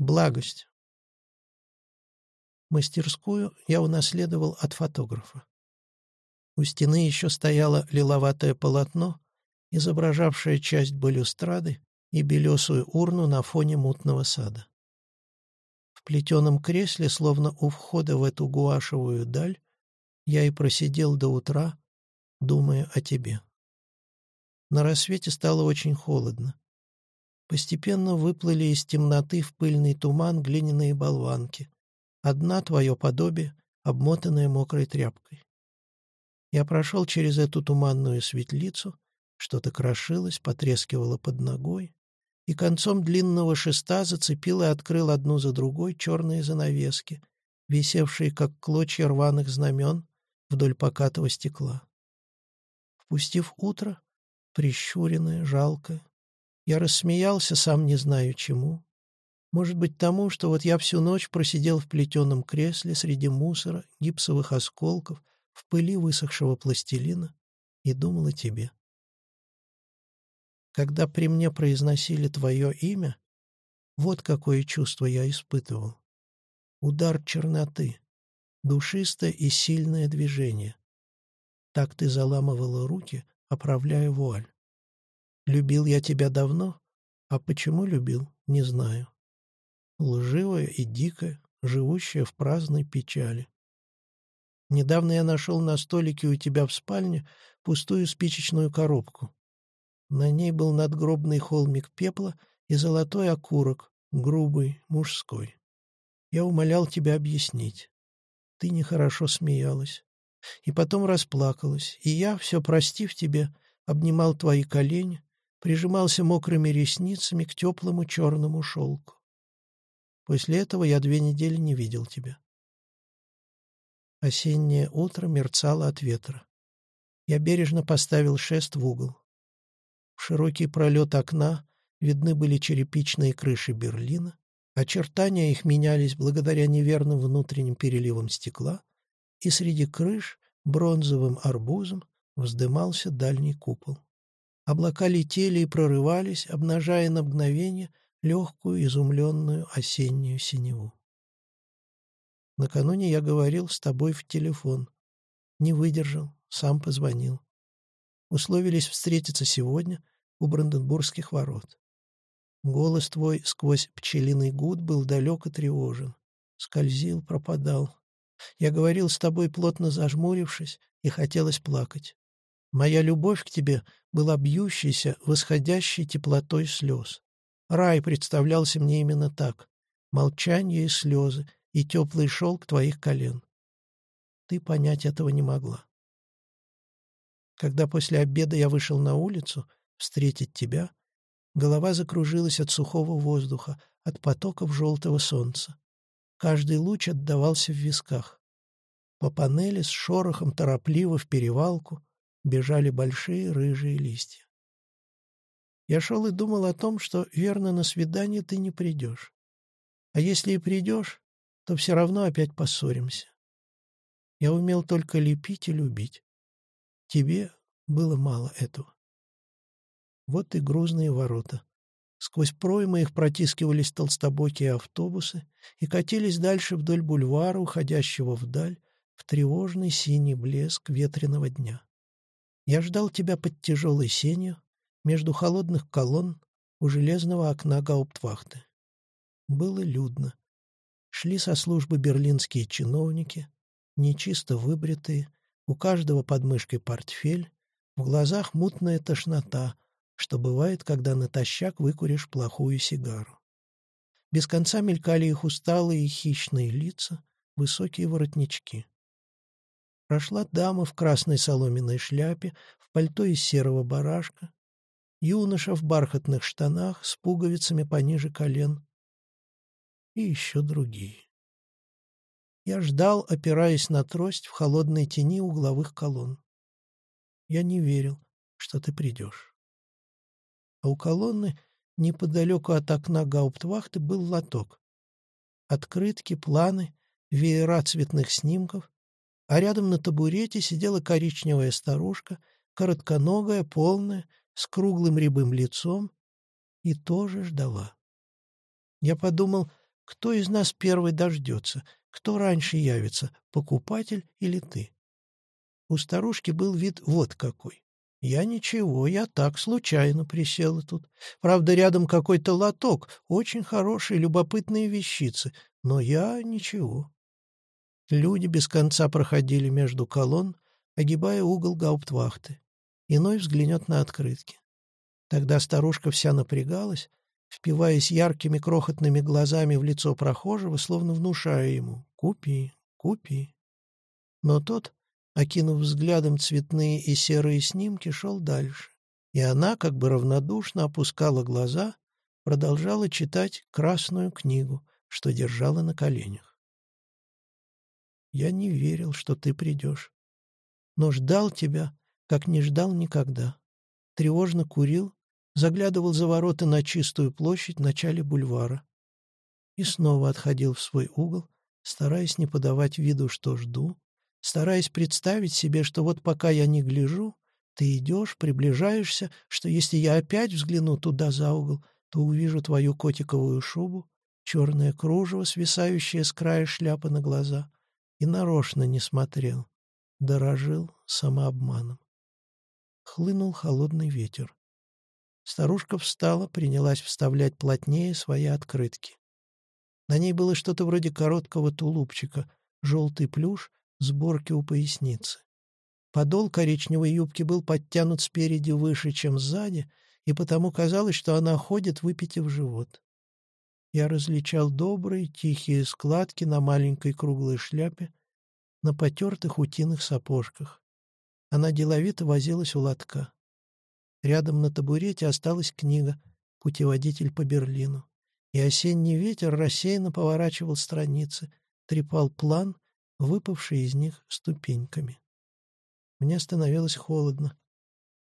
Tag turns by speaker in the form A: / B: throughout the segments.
A: Благость. Мастерскую я унаследовал от фотографа. У стены еще стояло лиловатое полотно, изображавшее часть балюстрады и белесую урну на фоне мутного сада. В плетеном кресле, словно у входа в эту гуашевую даль, я и просидел до утра, думая о тебе. На рассвете стало очень холодно. Постепенно выплыли из темноты в пыльный туман глиняные болванки. Одна твое подобие, обмотанная мокрой тряпкой. Я прошел через эту туманную светлицу, что-то крошилось, потрескивало под ногой, и концом длинного шеста зацепил и открыл одну за другой черные занавески, висевшие, как клочья рваных знамен, вдоль покатого стекла. Впустив утро, прищуренное, жалкое, я рассмеялся, сам не знаю чему. Может быть, тому, что вот я всю ночь просидел в плетеном кресле среди мусора, гипсовых осколков, в пыли высохшего пластилина и думал о тебе. Когда при мне произносили твое имя, вот какое чувство я испытывал. Удар черноты, душистое и сильное движение. Так ты заламывала руки, оправляя вуаль. Любил я тебя давно, а почему любил, не знаю. Лживая и дикая, живущая в праздной печали. Недавно я нашел на столике у тебя в спальне пустую спичечную коробку. На ней был надгробный холмик пепла и золотой окурок, грубый, мужской. Я умолял тебя объяснить. Ты нехорошо смеялась. И потом расплакалась, и я, все простив тебе, обнимал твои колени, прижимался мокрыми ресницами к теплому черному шелку. После этого я две недели не видел тебя. Осеннее утро мерцало от ветра. Я бережно поставил шест в угол. В широкий пролет окна видны были черепичные крыши Берлина, очертания их менялись благодаря неверным внутренним переливам стекла, и среди крыш бронзовым арбузом вздымался дальний купол. Облака летели и прорывались, обнажая на мгновение легкую, изумленную осеннюю синеву. Накануне я говорил с тобой в телефон. Не выдержал, сам позвонил. Условились встретиться сегодня у Бранденбургских ворот. Голос твой сквозь пчелиный гуд был далек и тревожен. Скользил, пропадал. Я говорил с тобой, плотно зажмурившись, и хотелось плакать. Моя любовь к тебе была бьющейся, восходящей теплотой слез. Рай представлялся мне именно так. Молчание и слезы, и теплый шелк твоих колен. Ты понять этого не могла. Когда после обеда я вышел на улицу встретить тебя, голова закружилась от сухого воздуха, от потоков желтого солнца. Каждый луч отдавался в висках. По панели с шорохом торопливо в перевалку бежали большие рыжие листья. Я шел и думал о том, что, верно, на свидание ты не придешь. А если и придешь, то все равно опять поссоримся. Я умел только лепить и любить. Тебе было мало этого. Вот и грузные ворота. Сквозь проймы их протискивались толстобокие автобусы и катились дальше вдоль бульвара, уходящего вдаль, в тревожный синий блеск ветреного дня. Я ждал тебя под тяжелой сенью, между холодных колонн у железного окна гауптвахты. Было людно. Шли со службы берлинские чиновники, нечисто выбритые, у каждого под мышкой портфель, в глазах мутная тошнота, что бывает, когда натощак выкуришь плохую сигару. Без конца мелькали их усталые и хищные лица, высокие воротнички. Прошла дама в красной соломенной шляпе, в пальто из серого барашка, юноша в бархатных штанах с пуговицами пониже колен и еще другие. Я ждал, опираясь на трость в холодной тени угловых колонн. Я не верил, что ты придешь. А у колонны неподалеку от окна гауптвахты был лоток. Открытки, планы, веера цветных снимков, а рядом на табурете сидела коричневая старушка, коротконогая, полная, с круглым рябым лицом, и тоже ждала. Я подумал, кто из нас первый дождется, кто раньше явится, покупатель или ты. У старушки был вид вот какой. Я ничего, я так случайно присела тут. Правда, рядом какой-то лоток, очень хорошие, любопытные вещицы, но я ничего. Люди без конца проходили между колонн, огибая угол гауптвахты. Иной взглянет на открытки. Тогда старушка вся напрягалась, впиваясь яркими крохотными глазами в лицо прохожего, словно внушая ему «Купи, купи». Но тот, окинув взглядом цветные и серые снимки, шел дальше. И она, как бы равнодушно опускала глаза, продолжала читать красную книгу, что держала на коленях. «Я не верил, что ты придешь, но ждал тебя, как не ждал никогда. Тревожно курил, заглядывал за ворота на чистую площадь в начале бульвара. И снова отходил в свой угол, стараясь не подавать виду, что жду, стараясь представить себе, что вот пока я не гляжу, ты идешь, приближаешься, что если я опять взгляну туда за угол, то увижу твою котиковую шубу, черное кружево, свисающее с края шляпы на глаза, и нарочно не смотрел, дорожил самообманом. Хлынул холодный ветер. Старушка встала, принялась вставлять плотнее свои открытки. На ней было что-то вроде короткого тулупчика, желтый плюш, сборки у поясницы. Подол коричневой юбки был подтянут спереди выше, чем сзади, и потому казалось, что она ходит, выпитив живот. Я различал добрые, тихие складки на маленькой круглой шляпе, на потертых утиных сапожках. Она деловито возилась у лотка. Рядом на табурете осталась книга «Путеводитель по Берлину». И осенний ветер рассеянно поворачивал страницы, трепал план, выпавший из них ступеньками. Мне становилось холодно.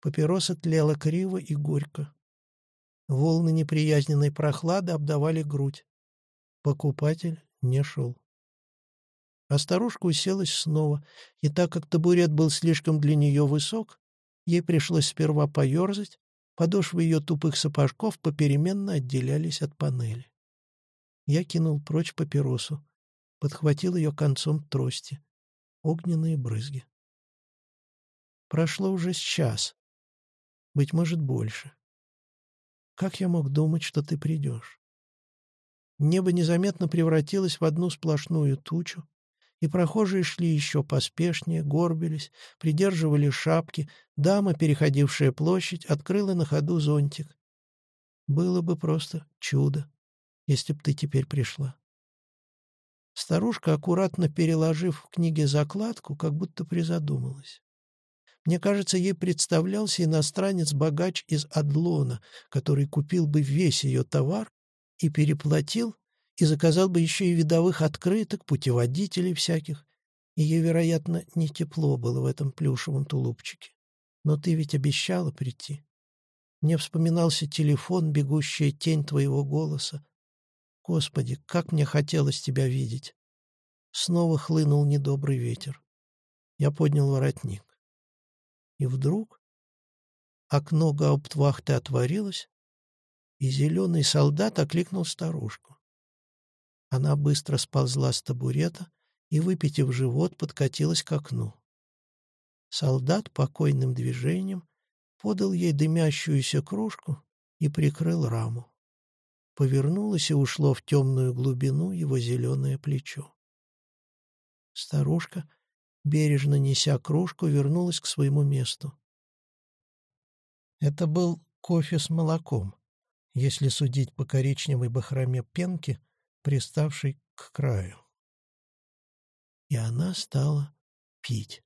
A: Папироса тлела криво и горько. Волны неприязненной прохлады обдавали грудь. Покупатель не шел. А старушка уселась снова, и так как табурет был слишком для нее высок, Ей пришлось сперва поерзать, подошвы ее тупых сапожков попеременно отделялись от панели. Я кинул прочь папиросу, подхватил ее концом трости. Огненные брызги. Прошло уже с час. Быть может, больше. Как я мог думать, что ты придешь? Небо незаметно превратилось в одну сплошную тучу, и прохожие шли еще поспешнее, горбились, придерживали шапки, дама, переходившая площадь, открыла на ходу зонтик. Было бы просто чудо, если б ты теперь пришла. Старушка, аккуратно переложив в книге закладку, как будто призадумалась. Мне кажется, ей представлялся иностранец-богач из Адлона, который купил бы весь ее товар и переплатил и заказал бы еще и видовых открыток, путеводителей всяких. И ей, вероятно, не тепло было в этом плюшевом тулупчике. Но ты ведь обещала прийти. Мне вспоминался телефон, бегущая тень твоего голоса. Господи, как мне хотелось тебя видеть. Снова хлынул недобрый ветер. Я поднял воротник. И вдруг окно гауптвахты отворилось, и зеленый солдат окликнул старушку. Она быстро сползла с табурета и, выпитив живот, подкатилась к окну. Солдат покойным движением подал ей дымящуюся кружку и прикрыл раму. Повернулось и ушло в темную глубину его зеленое плечо. Старушка, бережно неся кружку, вернулась к своему месту. Это был кофе с молоком, если судить по коричневой бахроме пенки — приставший к краю. И она стала пить.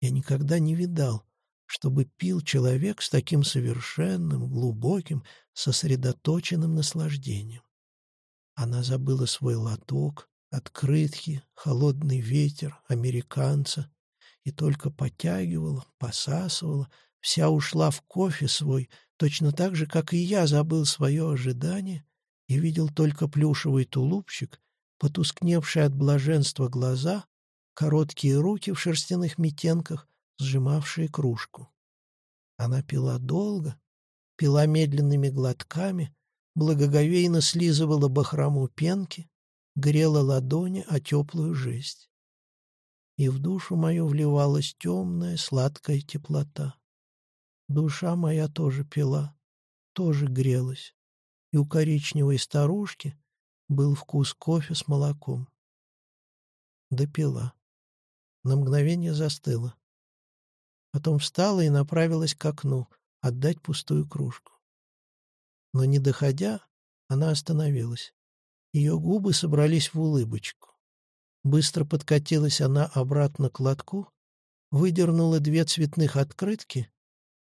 A: Я никогда не видал, чтобы пил человек с таким совершенным, глубоким, сосредоточенным наслаждением. Она забыла свой лоток, открытки, холодный ветер, американца, и только потягивала, посасывала, вся ушла в кофе свой, точно так же, как и я забыл свое ожидание и видел только плюшевый тулупчик, потускневшие от блаженства глаза, короткие руки в шерстяных метенках, сжимавшие кружку. Она пила долго, пила медленными глотками, благоговейно слизывала бахрому пенки, грела ладони о теплую жесть. И в душу мою вливалась темная сладкая теплота. Душа моя тоже пила, тоже грелась, и у коричневой старушки был вкус кофе с молоком. Допила. На мгновение застыла. Потом встала и направилась к окну, отдать пустую кружку. Но не доходя, она остановилась. Ее губы собрались в улыбочку. Быстро подкатилась она обратно к лотку, выдернула две цветных открытки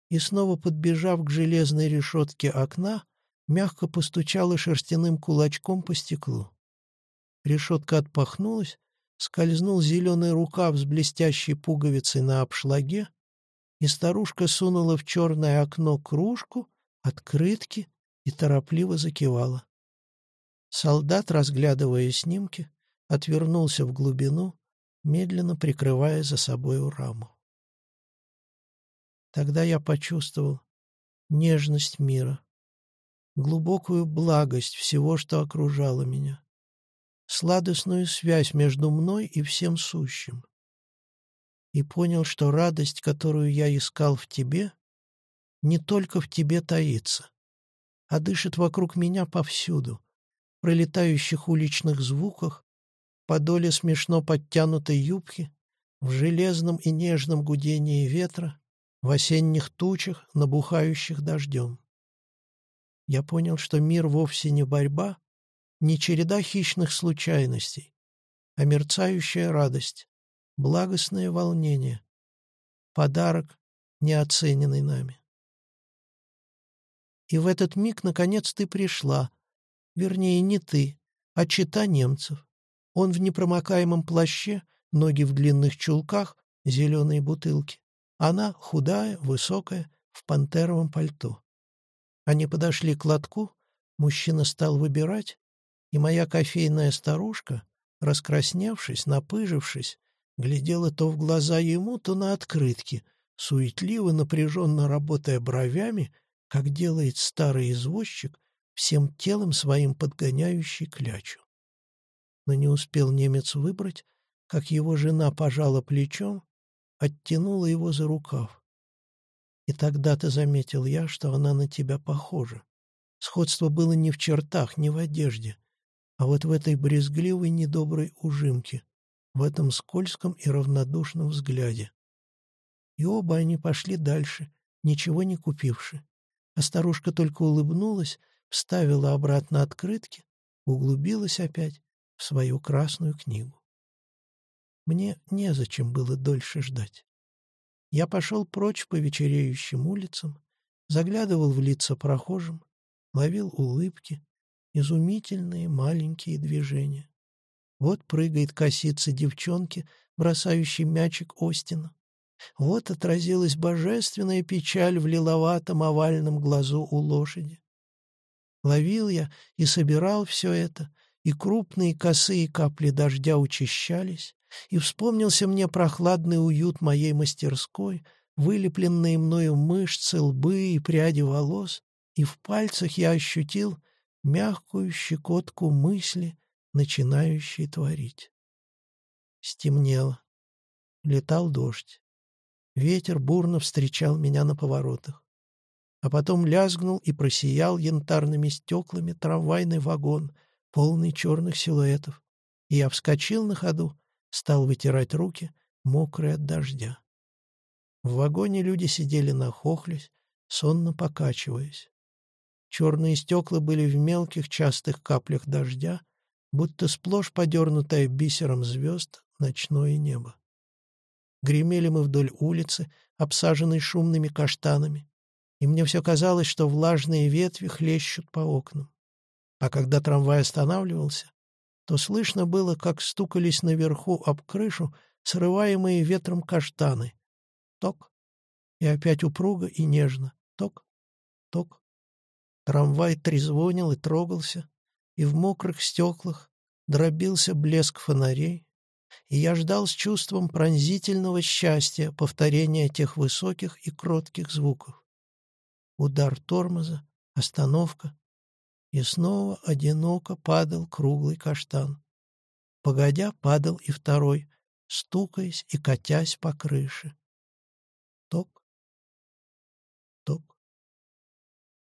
A: и, снова подбежав к железной решетке окна, мягко постучала шерстяным кулачком по стеклу. Решетка отпахнулась, скользнул зеленый рукав с блестящей пуговицей на обшлаге, и старушка сунула в черное окно кружку, открытки и торопливо закивала. Солдат, разглядывая снимки, отвернулся в глубину, медленно прикрывая за собою раму. Тогда я почувствовал нежность мира, глубокую благость всего, что окружало меня, сладостную связь между мной и всем сущим. И понял, что радость, которую я искал в тебе, не только в тебе таится, а дышит вокруг меня повсюду, пролетающих уличных звуках, подоле смешно подтянутой юбки, в железном и нежном гудении ветра, в осенних тучах, набухающих дождем. Я понял, что мир вовсе не борьба, не череда хищных случайностей, а мерцающая радость, благостное волнение, подарок, неоцененный нами. И в этот миг, наконец, ты пришла, вернее, не ты, а чита немцев. Он в непромокаемом плаще, ноги в длинных чулках, зеленые бутылки. Она худая, высокая, в пантеровом пальто. Они подошли к лотку, мужчина стал выбирать, и моя кофейная старушка, раскрасневшись, напыжившись, глядела то в глаза ему, то на открытки, суетливо, напряженно работая бровями, как делает старый извозчик, всем телом своим подгоняющий клячу. Но не успел немец выбрать, как его жена пожала плечом, оттянула его за рукав. И тогда-то заметил я, что она на тебя похожа. Сходство было не в чертах, не в одежде, а вот в этой брезгливой недоброй ужимке, в этом скользком и равнодушном взгляде. И оба они пошли дальше, ничего не купивши. А старушка только улыбнулась, вставила обратно открытки, углубилась опять в свою красную книгу. Мне незачем было дольше ждать. Я пошел прочь по вечереющим улицам, заглядывал в лица прохожим, ловил улыбки, изумительные маленькие движения. Вот прыгает косица девчонки, бросающей мячик Остина. Вот отразилась божественная печаль в лиловатом овальном глазу у лошади. Ловил я и собирал все это, и крупные косые капли дождя учащались, и вспомнился мне прохладный уют моей мастерской, вылепленные мною мышцы, лбы и пряди волос, и в пальцах я ощутил мягкую щекотку мысли, начинающей творить. Стемнело. Летал дождь. Ветер бурно встречал меня на поворотах. А потом лязгнул и просиял янтарными стеклами трамвайный вагон, полный черных силуэтов. И я вскочил на ходу, стал вытирать руки, мокрые от дождя. В вагоне люди сидели нахохлясь, сонно покачиваясь. Черные стекла были в мелких частых каплях дождя, будто сплошь подернутое бисером звезд ночное небо. Гремели мы вдоль улицы, обсаженной шумными каштанами, и мне все казалось, что влажные ветви хлещут по окнам. А когда трамвай останавливался, то слышно было, как стукались наверху об крышу срываемые ветром каштаны. Ток. И опять упруго и нежно. Ток. Ток. Трамвай трезвонил и трогался, и в мокрых стеклах дробился блеск фонарей, и я ждал с чувством пронзительного счастья повторения тех высоких и кротких звуков. Удар тормоза, остановка, И снова одиноко падал круглый каштан. Погодя, падал и второй, стукаясь и катясь по крыше. Ток,